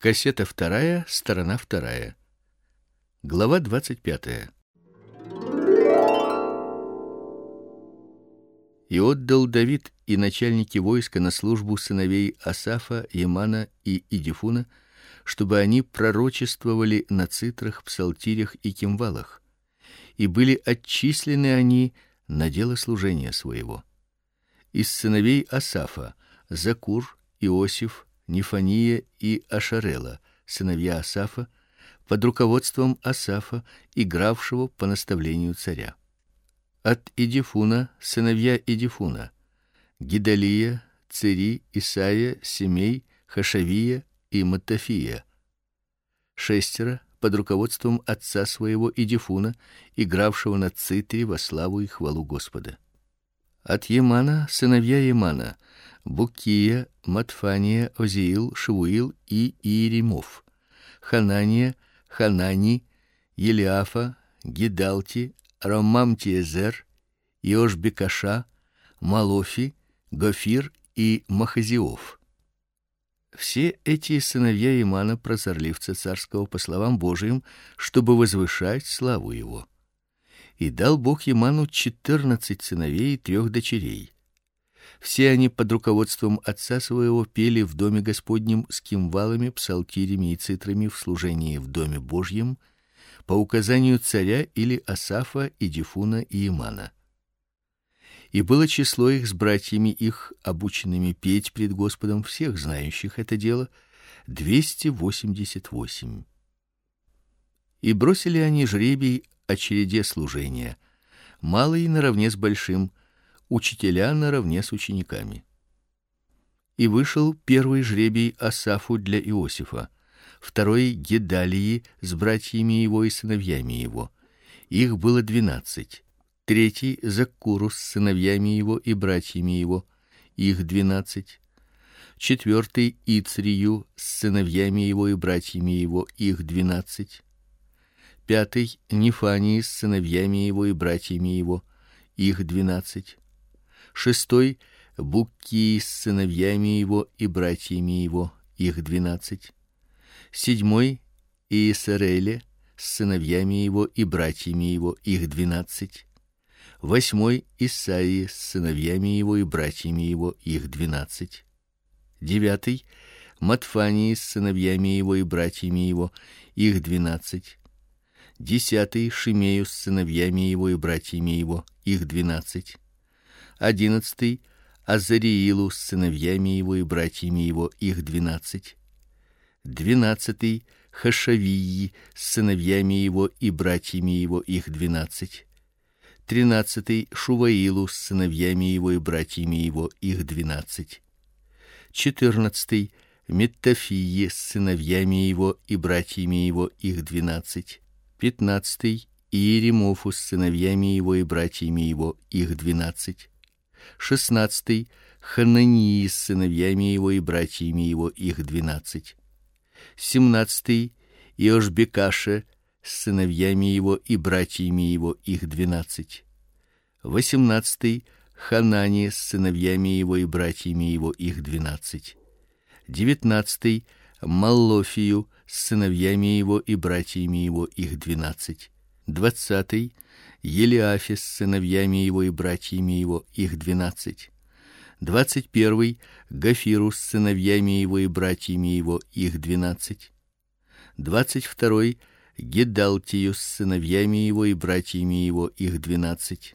Кассета вторая, сторона вторая. Глава двадцать пятая. И отдал Давид и начальники войска на службу сыновей Асафа, Емана и Идифуна, чтобы они пророчествовали на цитрах, псалтирях и кимвалах. И были отчислены они на дело служения своего. Из сыновей Асафа: Закур, Иосиф, Нефания и Ашарела, сыновья Асафа, под руководством Асафа, игравшего по наставлению царя от Идифуна сыновья Идифуна: Гидалия, Цири, Исаия, Семей, Хашавия и Матафия. Шестеро под руководством отца своего Идифуна, игравшего на цитре во славу и хвалу Господа. От Емана сыновья Емана: Букия, Матфания, Озиил, Шивуил и Иеремов. Ханания, Ханани, Елиафа, Гидалти, Ромамтиезер, Иошбекаша, Малофи, Гофир и Махазиов. Все эти сыновья Имана прозорливца царского по словам Божиим, чтобы возвышать славу его. И дал Бог Иману четырнадцать сыновей и трех дочерей. Все они под руководством отца своего пели в доме Господнем с кимвалами, псалтирями и цитрами в служении в доме Божьем по указанию царя или Асафа и Дифуна и Имана. И было число их с братьями их, обученными петь пред Господом всех знающих это дело, двести восемьдесят восемь. И бросили они жребий о череде служения, малый наравне с большим, учителя наравне с учениками. И вышел первый жребий Асафу для Иосифа второй Гедалии с братьями его и сыновьями его. Их было двенадцать. Третий Заккуру с сыновьями его и братьями его. Их двенадцать. Четвертый Ицрию с сыновьями его и братьями его. Их двенадцать. Пятый Нефании с сыновьями его и братьями его. Их двенадцать. Шестой Букки с сыновьями его и братьями его. Их двенадцать седьмой Иисареле с сыновьями его и братьями его, их двенадцать. Восьмой Исаии с сыновьями его и братьями его, их двенадцать. Девятый Матфании с сыновьями его и братьями его, их двенадцать. Десятый Шимею с сыновьями его и братьями его, их двенадцать. Одиннадцатый Азариилу с сыновьями его и братьями его, их двенадцать. Двенадцатый Хашавии с сыновьями его и братьями его их двенадцать, тринадцатый Шуваилу с сыновьями его и братьями его их двенадцать, четырнадцатый Меттафии с сыновьями его и братьями его их двенадцать, пятнадцатый Иеремофу с сыновьями его и братьями его их двенадцать, 16. Ханании с сыновьями его и братьями его их двенадцать. семнадцатый Иошбекаше с сыновьями его и братьями его их двенадцать. 18. Ханани с сыновьями его и братьями его их двенадцать. 19. Маллофию с сыновьями его и братьями его их двенадцать. 20. Елиафис с сыновьями его и братьями его, их двенадцать. Двадцать первый Гафиру с сыновьями его и братьями его, их двенадцать. Двадцать второй Гедалтию с сыновьями его и братьями его, их двенадцать.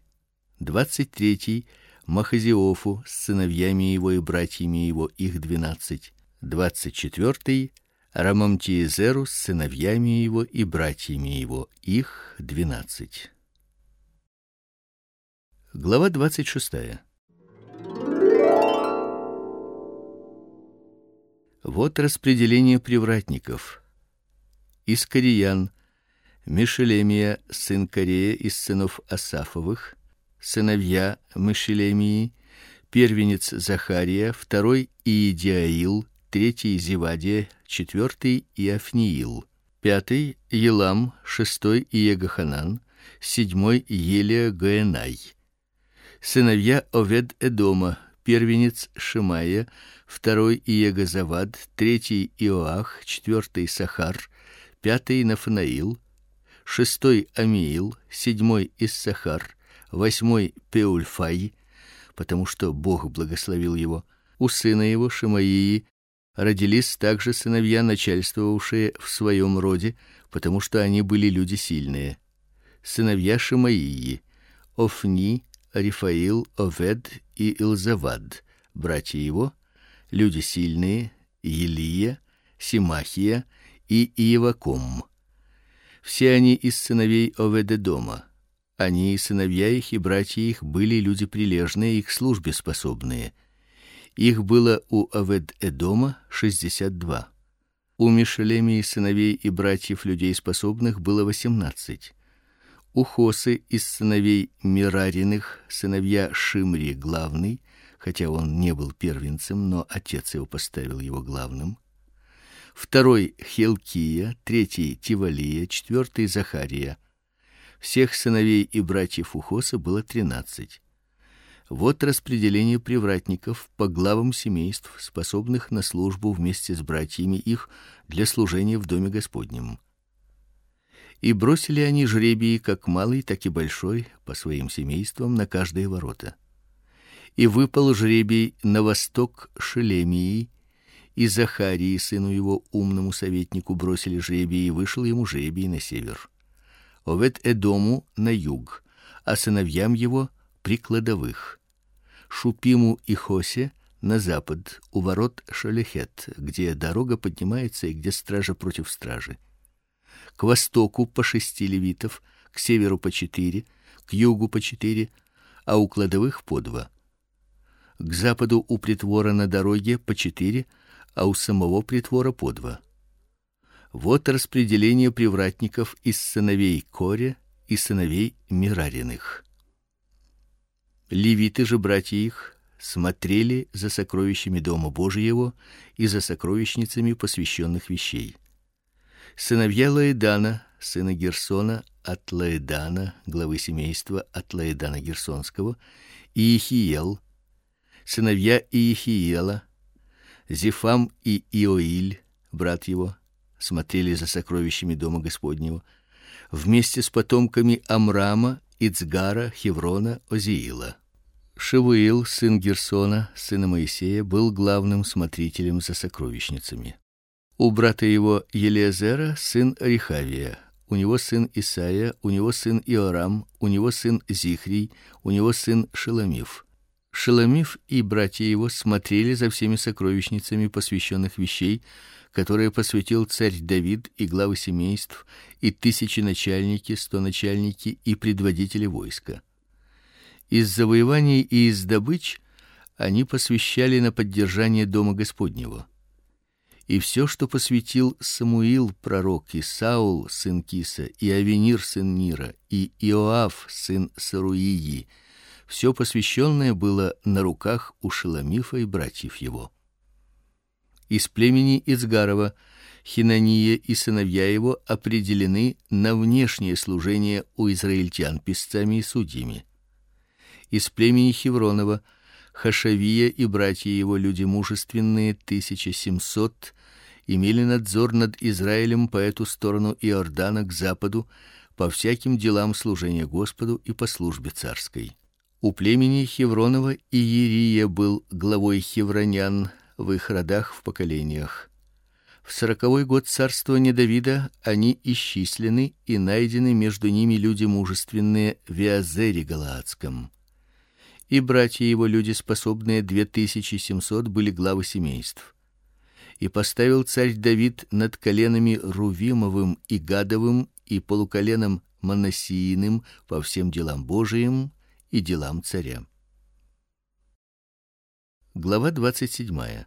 Двадцать третий Махазиофу с сыновьями его и братьями его, их двенадцать. Двадцать четвертый Рамамтиезеру с сыновьями его и братьями его, их двенадцать. Глава двадцать шестая. Вот распределение привратников. Искариян, Мишелемия, сын Корея из сынов Асафовых, сыновья Мишелемии, первенец Захария, второй Иедиаил, третий Зевадия, четвертый Иофниил, пятый Елам, шестой Иегаханан, седьмой Елия Гаенай. Сыновья Овед-Эдома, первенец Шимая, второй Иегозавад, третий Иоах, четвертый Сахар, пятый Нафанаил, шестой Амиил, седьмой Иссахар, восьмой Пеульфай, потому что Бог благословил его. У сына его Шимаии родились также сыновья, начальствовавшие в своем роде, потому что они были люди сильные. Сыновья Шимаии: Офни, Рифаил, Овед и Илзавад. Братья его люди сильные: Елия, Симахия и Иеваком. Все они из сыновей Оведедома. Они и сыновья их и братья их были люди прилежные и к службе способные. Их было у Овед-Эдома шестьдесят два. У Мишелемии сыновей и братьев людей способных было восемнадцать. У Хосы из сыновей Мирариных сыновья Шимри главный, хотя он не был первенцем, но отец его поставил его главным. Второй Хилкия, третий Тивалия, четвертый Захария. Всех сыновей и братьев у Хоса было тринадцать. Вот распределение привратников по главам семейств, способных на службу вместе с братьями их для служения в доме Господнем. И бросили они жребии как малый, так и большой по своим семействам на каждые ворота и выпал жребий на восток Шелемии, и Захарии сыну его умному советнику бросили жребий, и вышел ему жребий на север. Овет Эдому на юг, а сыновьям его при кладовых. Шупиму и Хосе на запад, у ворот Шалехет, где дорога поднимается и где стража против стражи. К востоку по шести левитов, к северу по четыре, к югу по четыре, а у кладовых по два к западу у притвора на дороге по четыре, а у самого притвора по два. Вот распределение привратников из сыновей Коре и сыновей Мирариных. Левиты же братья их смотрели за сокровищами дома Божьего и за сокровищницами посвященных вещей. Сыновья Лаэдана, сына Герсона от Лаэдана, главы семейства от Лаэдана Герсонского, и Ихиел, сыновья Иехиела, Зефам и Иоиль, брат его, смотрели за сокровищами дома Господнего вместе с потомками Амрама, Ицгара, Хеврона, Озиила. Шевуил, сын Герсона, сына Моисея, был главным смотрителем за сокровищницами. У брата его Елиазера сын Рихавия, у него сын Исаия, у него сын Иорам, у него сын Зихрий, у него сын Шеломив. Шеломив и братья его смотрели за всеми сокровищницами посвященных вещей, которые посвятил царь Давид и главы семейств, и тысячи начальники, сто начальники и предводители войска. Из завоеваний и из добыч они посвящали на поддержание дома Господнего. И все, что посвятил Самуил пророк и Саул сын Киса, и Авенир сын Нира, и Иоав сын Саруии, все посвященное было на руках у Шеломифа и братьев его. Из племени Изгарова Хинания и сыновья его определены на внешнее служение у израильтян писцами и судьями. Из племени Хевронова Хашавия и братья его люди мужественные 1700 имели надзор над Израилем по эту сторону Иордана к западу по всяким делам служения Господу и по службе царской. У племени Хевронова Иерия был главой хевронян в их родах в поколениях. В сороковой год царствования Давида они исчислены и найдены между ними люди мужественные в Иазере Галаадском и братья его люди способные 2700 были главы семейств. И поставил царь Давид над коленами Рувимовым и Гадовым и полуколеном Манасииным по всем делам Божиим и делам царя. Глава 27.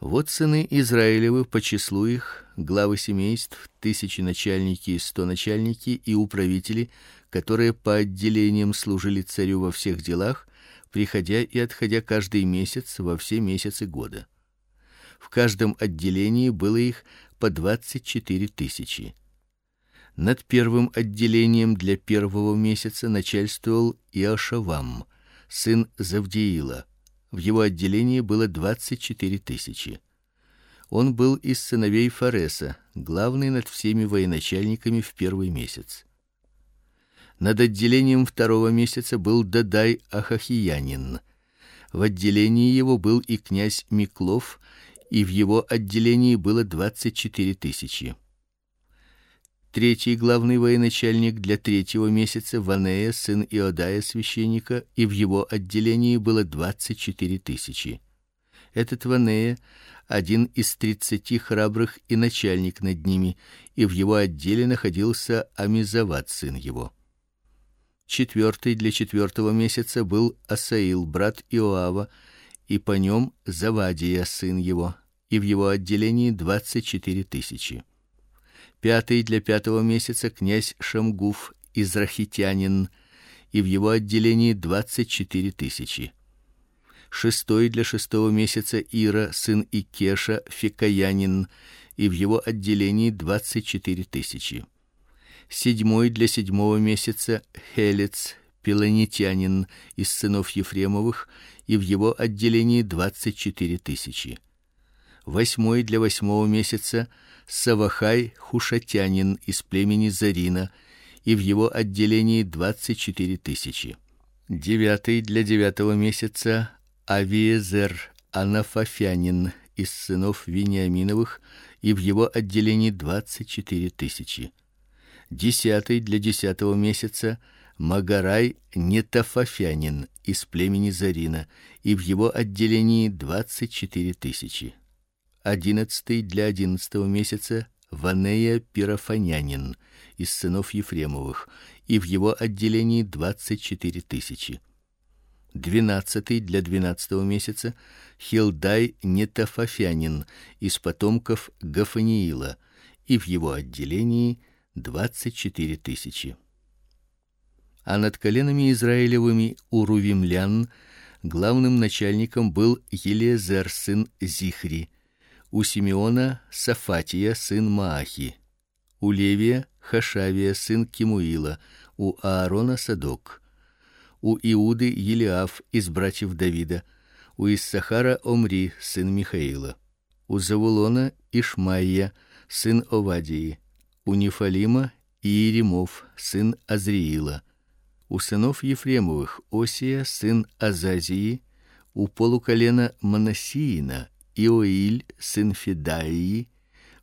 Вот сыны Израилевы по числу их, главы семейств, тысячи начальники сто начальники и управители, которые по отделениям служили царю во всех делах, приходя и отходя каждый месяц во все месяцы года. В каждом отделении было их по двадцать четыре тысячи Над первым отделением для первого месяца начальствовал Иошавам, сын Завдиила. В его отделении было двадцать четыре тысячи. Он был из сыновей Фареса, главный над всеми военачальниками в первый месяц. Над отделением второго месяца был Дадай Ахахиянин. В отделении его был и князь Миклов, и в его отделении было двадцать четыре тысячи. Третий главный военачальник для третьего месяца Ванея, сын Иодая священника, и в его отделении было двадцать четыре тысячи. Этот Ванея один из тридцати храбрых и начальник над ними, и в его отделе находился Амизават сын его. Четвертый для четвертого месяца был Асаил брат Иоава, и по нем Завадия сын его, и в его отделении двадцать четыре тысячи пятый для пятого месяца князь Шамгуф израхитянин, и в его отделении двадцать четыре тысячи. Шестой для шестого месяца Ира сын Икеша фикаянин, и в его отделении двадцать четыре тысячи. Седьмой для седьмого месяца Хелец пелонитянин из сынов Ефремовых, и в его отделении двадцать четыре тысячи. Восьмой для восьмого месяца Савахай хушатянин из племени Зарина, и в его отделении двадцать четыре тысячи. Девятый для девятого месяца Авиезер Анафафянин из сынов Вениаминовых, и в его отделении двадцать четыре тысячи. Десятый для десятого месяца Магарай Нетафафянин из племени Зарина, и в его отделении двадцать четыре тысячи одиннадцатый для одиннадцатого месяца Ванея Пирофанянин из сынов Ефремовых, и в его отделении двадцать четыре тысячи. Двенадцатый для двенадцатого месяца Хилдай Нетафафянин из потомков Гафаниила, и в его отделении двадцать четыре тысячи. А над коленами Израилевыми у рувимлян главным начальником был Елизар сын Зихри у Симеона Сафатия сын Маахи, у Левия Хашавия сын Кимуила, у Аарона Садок, у Иуды Елиаф из братьев Давида, у Иссахара Омри сын Михаила, у Завулона Ишмаия сын Овадии, у Нефалима Иеремов сын Азриила, у сынов Ефремовых Осия сын Азазии, у полуколена Манасиина Иоиль сын Федаии,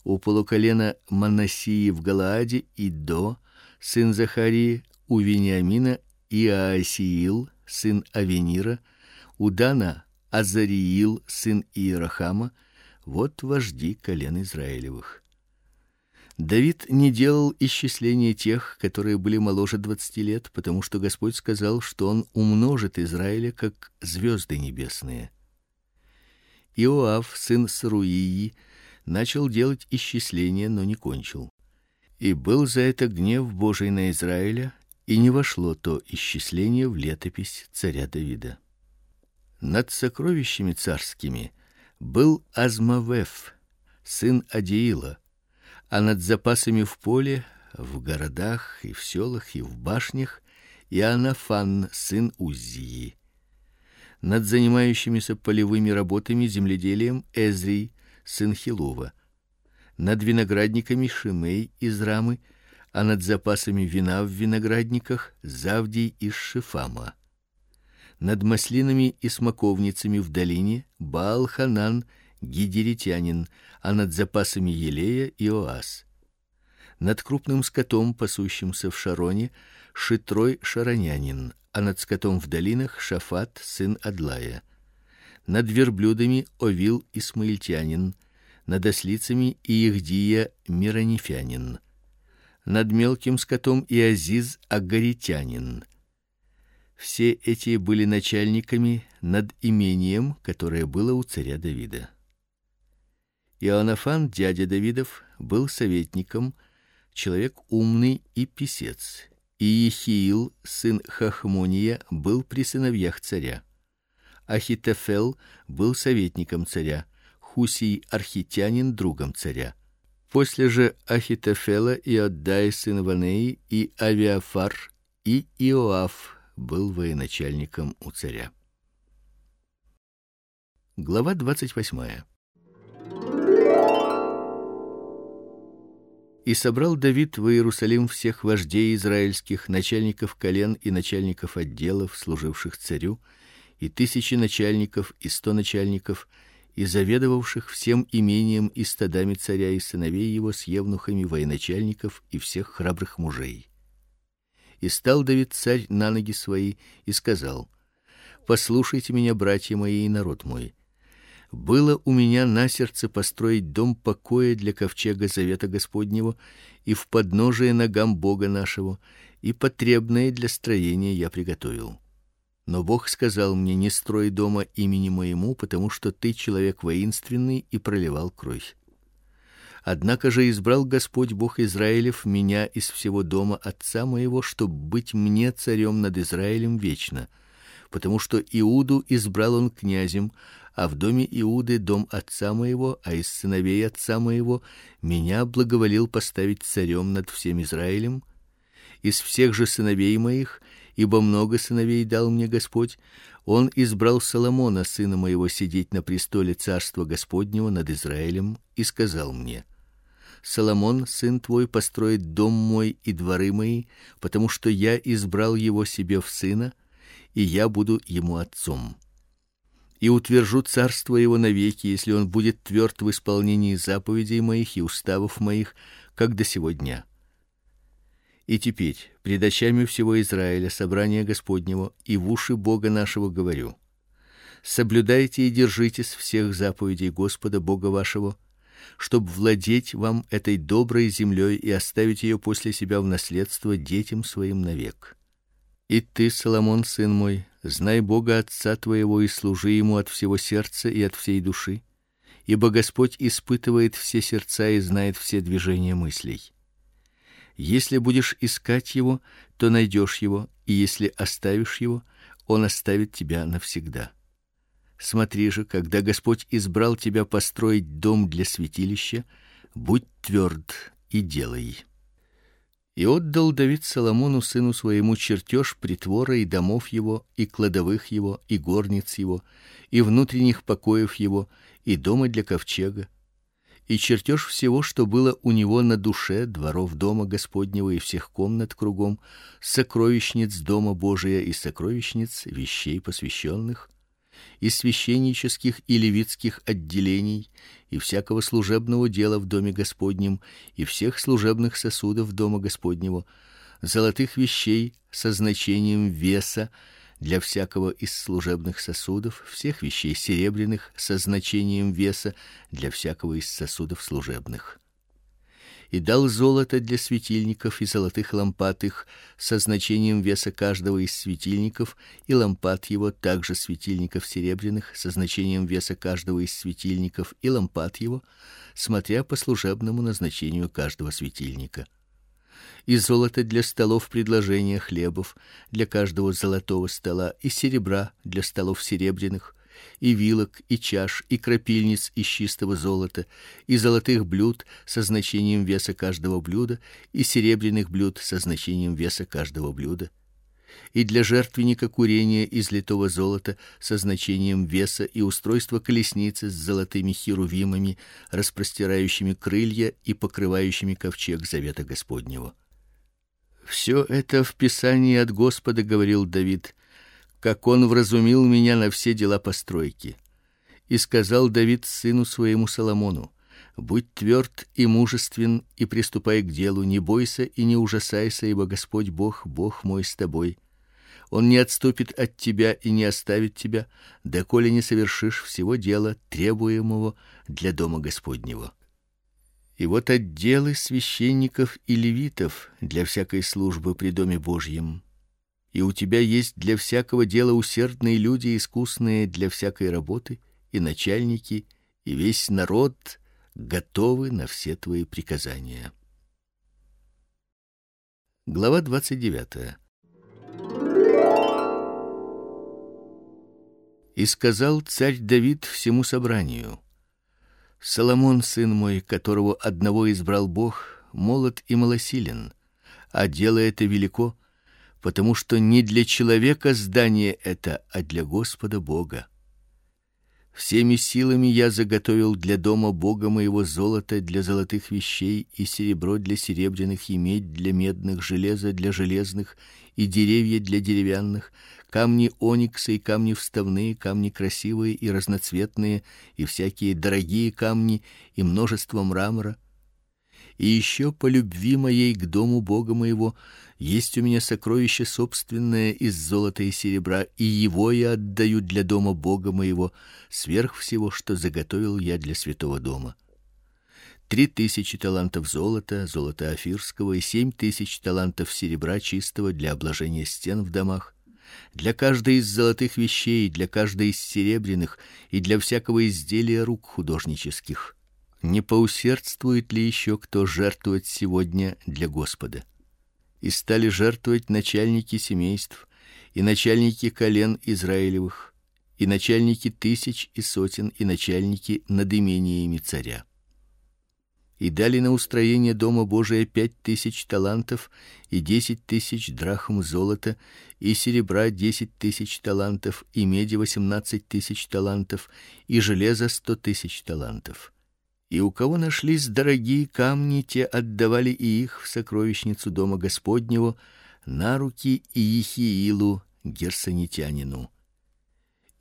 у полуколена Манасии в Галааде и До сын Захарии, у Вениамина Иоасиил сын Авенира, у Дана Азариил сын Иерахама, вот вожди колен Израилевых. Давид не делал исчисления тех, которые были моложе двадцати лет, потому что Господь сказал, что он умножит Израиля как звезды небесные. Иоав, сын Саруии, начал делать исчисления, но не кончил. И был за это гнев Божий на Израиля, и не вошло то исчисление в летопись царя Давида. Над сокровищами царскими был Азмавеф, сын Адиила, а над запасами в поле, в городах и в селах и в башнях Иоаннафан, сын Уззии над занимающимися полевыми работами земледелием Эзрий, сын Хилова, над виноградниками Шимей из Рамы, а над запасами вина в виноградниках Завдий из Шифама. Над маслинами и смоковницами в долине Баал-Ханан, гидеритянин, а над запасами елея Иоас. Над крупным скотом, пасущимся в Шароне, Шитрой шаронянин, а над скотом в долинах Шафат сын Адлая. Над верблюдами Овил Исмаильтянин, над ослицами Иехдия Миронифянин. Над мелким скотом Иазиз Агаритянин. Все эти были начальниками над имением, которое было у царя Давида. Иоаннафан, дядя Давидов, был советником, человек умный и писец и Ехиил, сын Хахмония, был при сыновьях царя. Ахитофел был советником царя, Хусий архитянин другом царя. После же Ахитофела и Отдай сын Ванеи и Авиафар и Иоав был военачальником у царя. Глава двадцать восьмая. И собрал Давид в Иерусалим всех вождей израильских, начальников колен и начальников отделов, служивших царю, и тысячи начальников и сто начальников, и заведовавших всем имением и стадами царя и сыновей его с евнухами военачальников и всех храбрых мужей. И стал Давид царь на ноги свои и сказал: Послушайте меня, братья мои и народ мой. Было у меня на сердце построить дом покоя для ковчега завета Господнего и в подножие ногам Бога нашего, и потребное для строения я приготовил. Но Бог сказал мне: не строй дома имени моему, потому что ты человек воинственный и проливал кровь. Однако же избрал Господь Бог Израилев меня из всего дома отца моего, чтобы быть мне царем над Израилем вечно, потому что Иуду избрал он князем, а в доме Иуды дом отца моего, а из сыновей отца моего меня благоволил поставить царем над всем Израилем. Из всех же сыновей моих, ибо много сыновей дал мне Господь, он избрал Соломона, сына моего, сидеть на престоле царства Господнего над Израилем, и сказал мне: Соломон, сын твой, построит дом мой и дворы мои, потому что я избрал его себе в сына, и я буду ему отцом и утвержу царство его навеки, если он будет тверд в исполнении заповедей моих и уставов моих, как до сего дня. И теперь, пред очами всего Израиля, собрания Господнего, и в уши Бога нашего говорю: соблюдайте и держитесь всех заповедей Господа Бога вашего, чтобы владеть вам этой доброй землей и оставить ее после себя в наследство детям своим навек. И ты, Соломон, сын мой, знай Бога отца твоего и служи ему от всего сердца и от всей души, ибо Господь испытывает все сердца и знает все движения мыслей. Если будешь искать его, то найдешь его, и если оставишь его, он оставит тебя навсегда. Смотри же, когда Господь избрал тебя построить дом для святилища, будь тверд и делай. И отдал Давид Соломону сыну своему чертеж притвора и домов его, и кладовых его, и горниц его, и внутренних покоев его, и дома для ковчега, и чертеж всего, что было у него на душе, дворов дома Господнего и всех комнат кругом, сокровищниц дома Божия и сокровищниц вещей посвященных, и священнических и левитских отделений, и всякого служебного дела в доме Господнем, и всех служебных сосудов дома Господнего, золотых вещей со значением веса для всякого из служебных сосудов, всех вещей серебряных со значением веса для всякого из сосудов служебных и дал золото для светильников и золотых лампад их со значением веса каждого из светильников и лампад его также светильников серебряных со значением веса каждого из светильников и лампад его, смотря по служебному назначению каждого светильника. И золото для столов предложения хлебов, для каждого золотого стола и серебра для столов серебряных и вилок, и чаш, и крапильниц из чистого золота, и золотых блюд со значением веса каждого блюда, и серебряных блюд со значением веса каждого блюда, и для жертвенника курения из литого золота со значением веса и устройство колесницы с золотыми херувимами, распростирающими крылья и покрывающими ковчег завета Господнего. Все это в Писании от Господа говорил Давид как он вразумил меня на все дела постройки. И сказал Давид сыну своему Соломону: будь тверд и мужествен и приступай к делу, не бойся и не ужасайся, ибо Господь Бог, Бог мой с тобой. Он не отступит от тебя и не оставит тебя, доколе не совершишь всего дела, требуемого для дома Господнего. И вот отделы священников и левитов для всякой службы при доме Божьем и у тебя есть для всякого дела усердные люди, искусные для всякой работы, и начальники, и весь народ готовы на все твои приказания. Глава двадцать 29. И сказал царь Давид всему собранию: Соломон сын мой, которого одного избрал Бог, молод и малосилен, а дело это велико, потому что не для человека здание это, а для Господа Бога. Всеми силами я заготовил для дома Бога моего золото для золотых вещей и серебро для серебряных и медь для медных, железо для железных и деревья для деревянных, камни оникса и камни вставные, камни красивые и разноцветные, и всякие дорогие камни и множество мрамора. И еще по любви моей к дому Бога моего. Есть у меня сокровище собственное из золота и серебра, и его я отдаю для дома Бога моего, сверх всего, что заготовил я для святого дома. Три тысячи талантов золота, золота афирского и семь тысяч талантов серебра чистого для обложения стен в домах, для каждой из золотых вещей, для каждой из серебряных и для всякого изделия рук художнических. Не поусердствует ли еще кто жертвовать сегодня для Господа? И стали жертвовать начальники семейств и начальники колен Израилевых, и начальники тысяч и сотен, и начальники над имениями царя и дали на устроение дома Божия пять тысяч талантов и десять тысяч драхм золота и серебра десять тысяч талантов и меди восемнадцать тысяч талантов и железа сто тысяч талантов. И у кого нашлись дорогие камни, те отдавали и их в сокровищницу дома Господнего на руки Иехиилу герсонитянину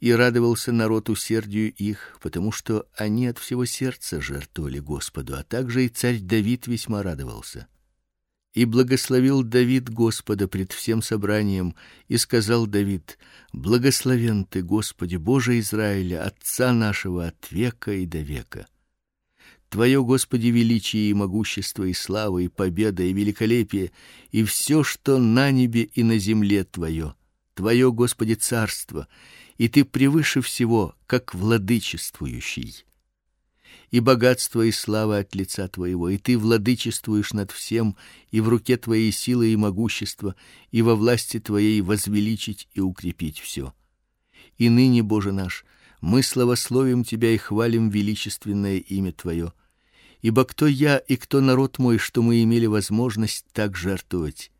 и радовался народ усердию их, потому что они от всего сердца жертвовали Господу, а также и царь Давид весьма радовался. И благословил Давид Господа пред всем собранием, и сказал Давид: Благословен ты, Господи, Боже Израиля, отца нашего от века и до века. Твое, Господи, величие и могущество и слава и победа и великолепие и все, что на небе и на земле твое. Твое, Господи, царство, и ты превыше всего, как владычествующий. И богатство и слава от лица твоего, и ты владычествуешь над всем, и в руке твоей сила и могущество, и во власти твоей возвеличить и укрепить все. И ныне, Боже наш, мы славословим тебя и хвалим величественное имя твое. Ибо кто я и кто народ мой, что мы имели возможность так жертвовать?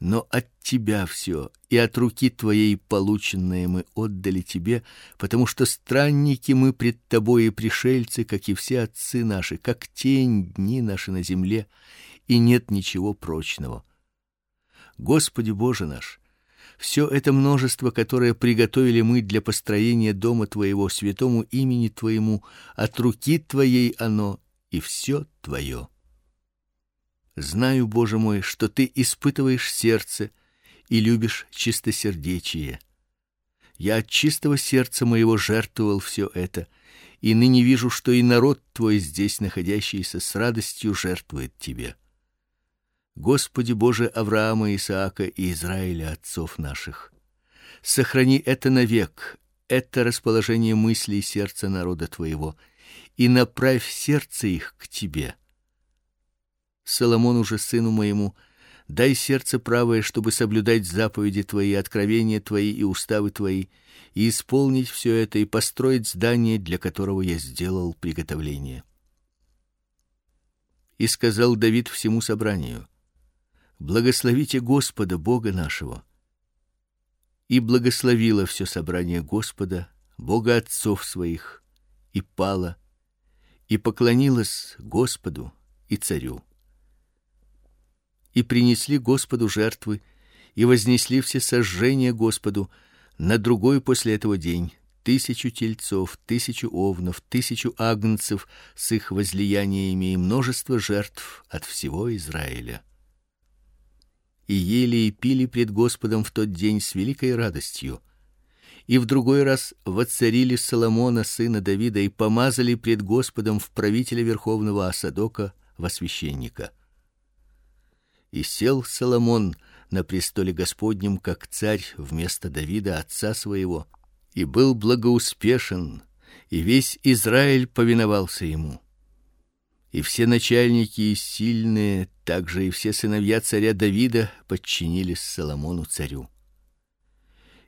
но от тебя все, и от руки твоей полученное мы отдали тебе, потому что странники мы пред тобой и пришельцы, как и все отцы наши, как тень дни наши на земле, и нет ничего прочного. Господи Боже наш, все это множество, которое приготовили мы для построения дома твоего святому имени твоему, от руки твоей оно и все твое. Знаю, Боже мой, что ты испытываешь сердце и любишь чистосердечие. Я от чистого сердца моего жертвовал все это, и ныне вижу, что и народ твой здесь находящийся с радостью жертвует тебе. Господи Боже Авраама, Исаака и Израиля отцов наших, сохрани это навек, это расположение мыслей сердца народа твоего, и направь сердце их к тебе Соломону же сыну моему дай сердце правое, чтобы соблюдать заповеди твои, откровения твои и уставы твои, и исполнить все это и построить здание, для которого я сделал приготовление. И сказал Давид всему собранию: Благословите Господа Бога нашего. И благословило все собрание Господа, Бога отцов своих, и пало, и поклонилось Господу и царю и принесли Господу жертвы и вознесли все сожжения Господу на другой после этого день тысячу тельцов, тысячу овнов, тысячу агнцев с их возлияниями и множество жертв от всего Израиля. И ели и пили пред Господом в тот день с великой радостью. И в другой раз воцарили Соломона сына Давида и помазали пред Господом в правителя верховного Асадока во священника и сел Соломон на престоле Господнем как царь вместо Давида отца своего, и был благоуспешен, и весь Израиль повиновался ему. И все начальники и сильные, также и все сыновья царя Давида подчинились Соломону царю.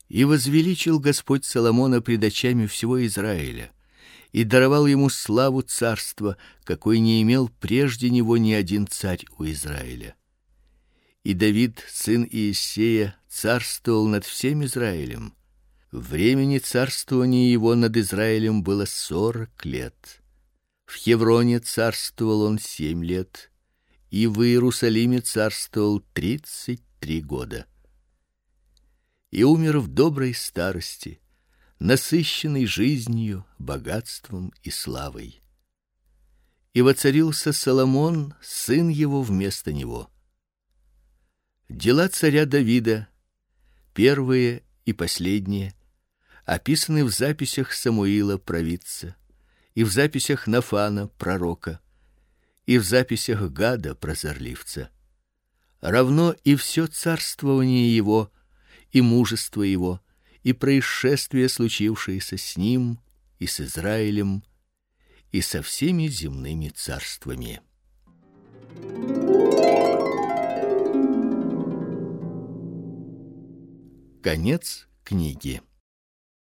И возвеличил Господь Соломона пред очами всего Израиля, и даровал ему славу царства, какой не имел прежде него ни один царь у Израиля. И Давид, сын Иессея, царствовал над всем Израилем. Времени царствования его над Израилем было сорок лет. В Хевроне царствовал он семь лет, и в Иерусалиме царствовал тридцать три года. И умер в доброй старости, насыщенный жизнью, богатством и славой. И воцарился Соломон, сын его вместо него. Дела царя Давида, первые и последние, описаны в записях Самуила провидца и в записях Нафана пророка и в записях Гада прозорливца. Равно и все царствование его и мужество его и происшествия, случившиеся с ним и с Израилем и со всеми земными царствами. Конец книги.